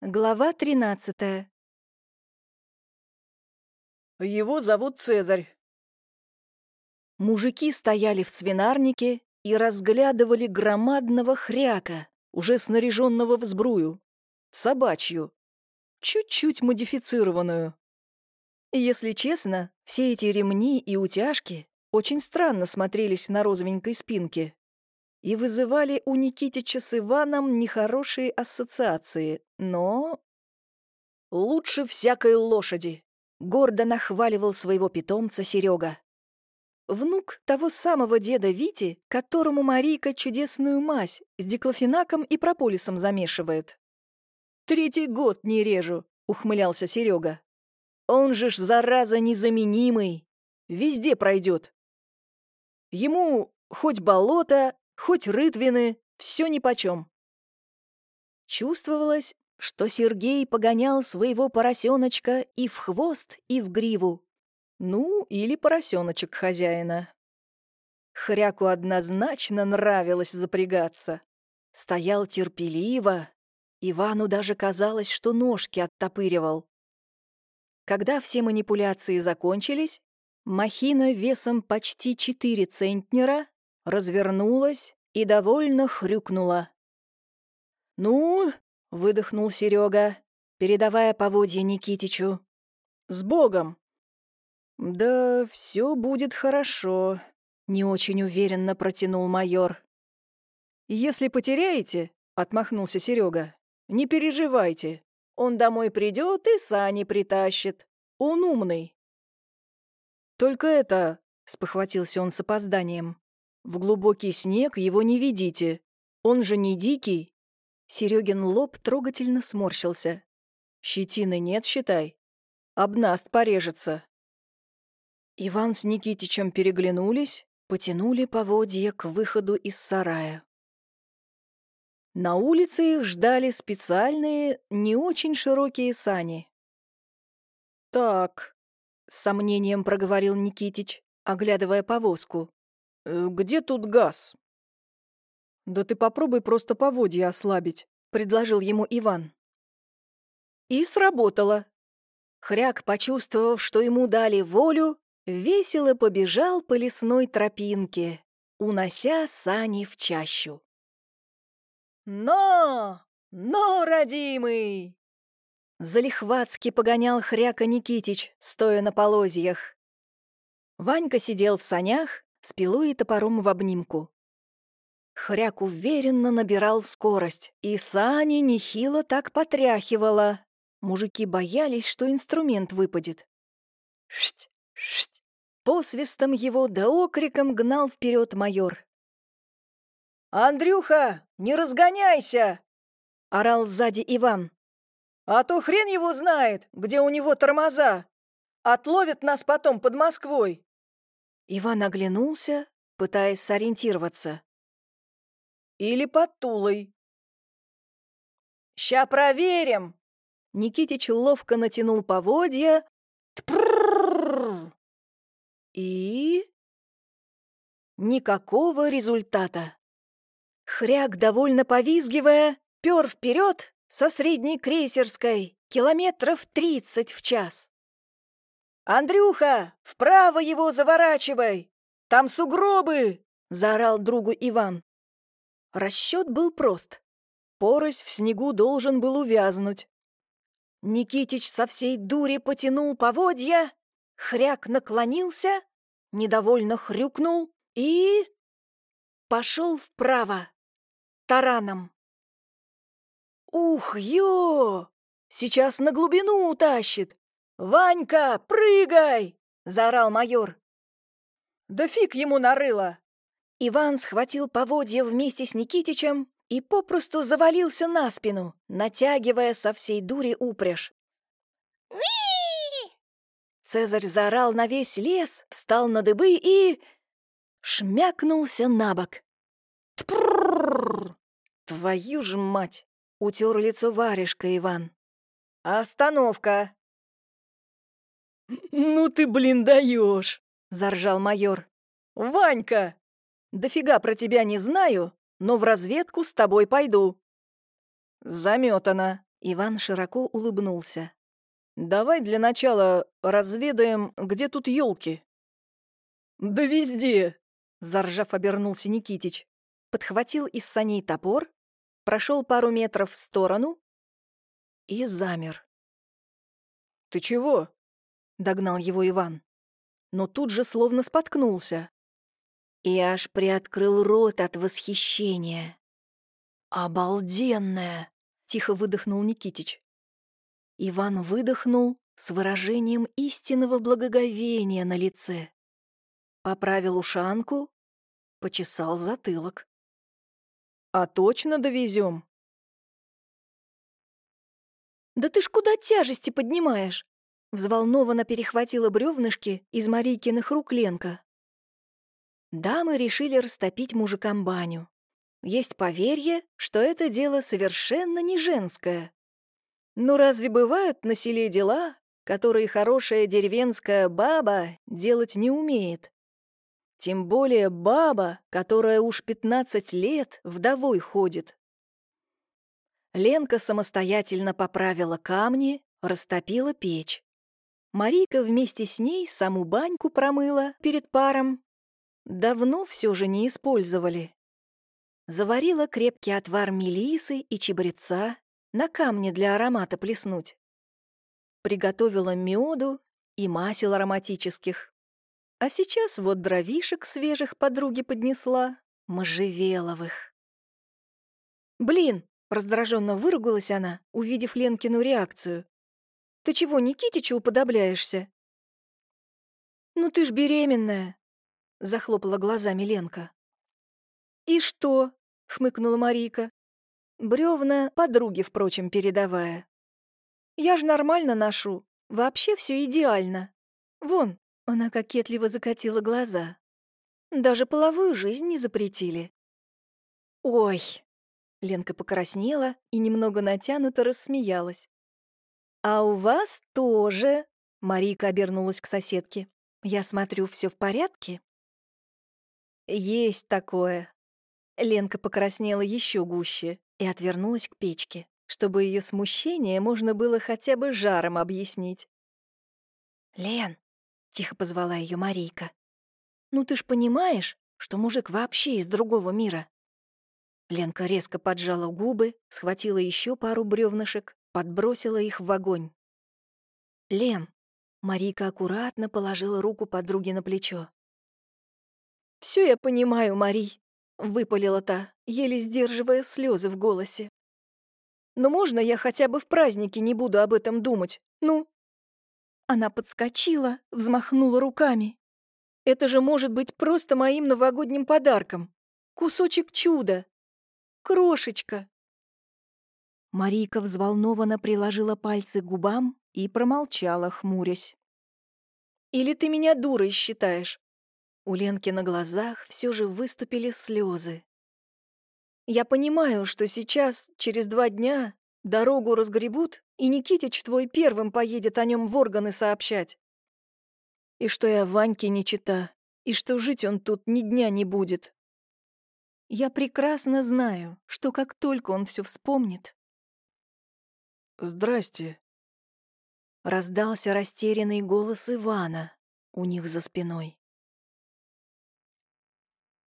Глава тринадцатая. Его зовут Цезарь. Мужики стояли в свинарнике и разглядывали громадного хряка, уже снаряженного в сбрую, собачью, чуть-чуть модифицированную. Если честно, все эти ремни и утяжки очень странно смотрелись на розовенькой спинке и вызывали у Никитича с Иваном нехорошие ассоциации, но... «Лучше всякой лошади», — гордо нахваливал своего питомца Серега. Внук того самого деда Вити, которому Марийка чудесную мазь с диклофенаком и прополисом замешивает. «Третий год не режу», — ухмылялся Серега. «Он же ж, зараза, незаменимый. Везде пройдет. Ему хоть болото, хоть рытвины, все нипочем». Чувствовалось, что Сергей погонял своего поросеночка и в хвост, и в гриву. Ну, или поросеночек хозяина. Хряку однозначно нравилось запрягаться. Стоял терпеливо. Ивану даже казалось, что ножки оттопыривал. Когда все манипуляции закончились, махина весом почти 4 центнера развернулась и довольно хрюкнула. «Ну?» — выдохнул Серега, передавая поводья Никитичу. «С Богом!» «Да все будет хорошо», — не очень уверенно протянул майор. «Если потеряете», — отмахнулся Серега, — «не переживайте. Он домой придет и сани притащит. Он умный». «Только это», — спохватился он с опозданием, — «в глубокий снег его не ведите. Он же не дикий». Серегин лоб трогательно сморщился. «Щетины нет, считай. Обнаст порежется». Иван с Никитичем переглянулись, потянули поводья к выходу из сарая. На улице их ждали специальные, не очень широкие сани. «Так», — с сомнением проговорил Никитич, оглядывая повозку, «э, «где тут газ?» «Да ты попробуй просто поводья ослабить», — предложил ему Иван. И сработало. Хряк, почувствовав, что ему дали волю, весело побежал по лесной тропинке, унося сани в чащу. «Но! Но, родимый!» Залихватски погонял хряка Никитич, стоя на полозьях. Ванька сидел в санях с пилой и топором в обнимку. Хряк уверенно набирал скорость, и сани нехило так потряхивало. Мужики боялись, что инструмент выпадет. Шть, шть. Посвистом его да окриком гнал вперед майор. «Андрюха, не разгоняйся!» — орал сзади Иван. «А то хрен его знает, где у него тормоза. Отловят нас потом под Москвой». Иван оглянулся, пытаясь сориентироваться. «Или под Тулой». «Ща проверим!» Никитич ловко натянул поводья. Тпррррр! И... Никакого результата. Хряк, довольно повизгивая, пер вперед со средней крейсерской километров тридцать в час. «Андрюха, вправо его заворачивай! Там сугробы!» — заорал другу Иван. Расчет был прост. Порось в снегу должен был увязнуть. Никитич со всей дури потянул поводья, хряк наклонился, недовольно хрюкнул и... пошел вправо, тараном. «Ух, ё! Сейчас на глубину утащит! Ванька, прыгай!» — заорал майор. «Да фиг ему нарыло!» Иван схватил поводья вместе с Никитичем и попросту завалился на спину, натягивая со всей дури упряжь. Цезарь заорал на весь лес, встал на дыбы и... шмякнулся на бок. Тпррррр! Твою ж мать! Утер лицо варежка Иван. «Остановка!» «Ну ты, блин, даешь!» — заржал майор. «Ванька! Дофига про тебя не знаю, но в разведку с тобой пойду». «Заметано», Иван широко улыбнулся. «Давай для начала разведаем, где тут елки. «Да везде!» — заржав обернулся Никитич. Подхватил из саней топор, прошел пару метров в сторону и замер. «Ты чего?» — догнал его Иван. Но тут же словно споткнулся. И аж приоткрыл рот от восхищения. «Обалденная!» — тихо выдохнул Никитич. Иван выдохнул с выражением истинного благоговения на лице. Поправил ушанку, почесал затылок. «А точно довезем?» «Да ты ж куда тяжести поднимаешь?» Взволнованно перехватила бревнышки из Марийкиных рук Ленка. Дамы решили растопить мужикам баню. Есть поверье, что это дело совершенно не женское. Но разве бывают на селе дела, которые хорошая деревенская баба делать не умеет? Тем более баба, которая уж 15 лет вдовой ходит. Ленка самостоятельно поправила камни, растопила печь. Марийка вместе с ней саму баньку промыла перед паром. Давно все же не использовали. Заварила крепкий отвар мелисы и чебреца, на камне для аромата плеснуть. Приготовила меду и масел ароматических. А сейчас вот дровишек свежих подруге поднесла, можжевеловых. «Блин!» — раздраженно выругалась она, увидев Ленкину реакцию. «Ты чего, Никитичу уподобляешься?» «Ну ты ж беременная!» — захлопала глазами Ленка. «И что?» — хмыкнула Марийка. Бревна подруге, впрочем, передавая. «Я ж нормально ношу. Вообще все идеально. Вон, она кокетливо закатила глаза. Даже половую жизнь не запретили. «Ой!» Ленка покраснела и немного натянуто рассмеялась. «А у вас тоже...» Марийка обернулась к соседке. «Я смотрю, все в порядке?» «Есть такое». Ленка покраснела еще гуще и отвернулась к печке, чтобы ее смущение можно было хотя бы жаром объяснить. «Лен, — тихо позвала ее Марийка. «Ну ты ж понимаешь, что мужик вообще из другого мира?» Ленка резко поджала губы, схватила еще пару бревнышек, подбросила их в огонь. «Лен!» — Марийка аккуратно положила руку подруге на плечо. «Все я понимаю, Марий», — выпалила та, еле сдерживая слезы в голосе. «Но можно я хотя бы в празднике не буду об этом думать? Ну?» Она подскочила, взмахнула руками. «Это же может быть просто моим новогодним подарком. Кусочек чуда. Крошечка!» Марийка взволнованно приложила пальцы к губам и промолчала, хмурясь. «Или ты меня дурой считаешь?» У Ленки на глазах все же выступили слезы. «Я понимаю, что сейчас, через два дня, Дорогу разгребут, и Никитич твой первым поедет о нем в органы сообщать. И что я Ваньке не чита, и что жить он тут ни дня не будет. Я прекрасно знаю, что как только он все вспомнит... «Здрасте», — раздался растерянный голос Ивана у них за спиной.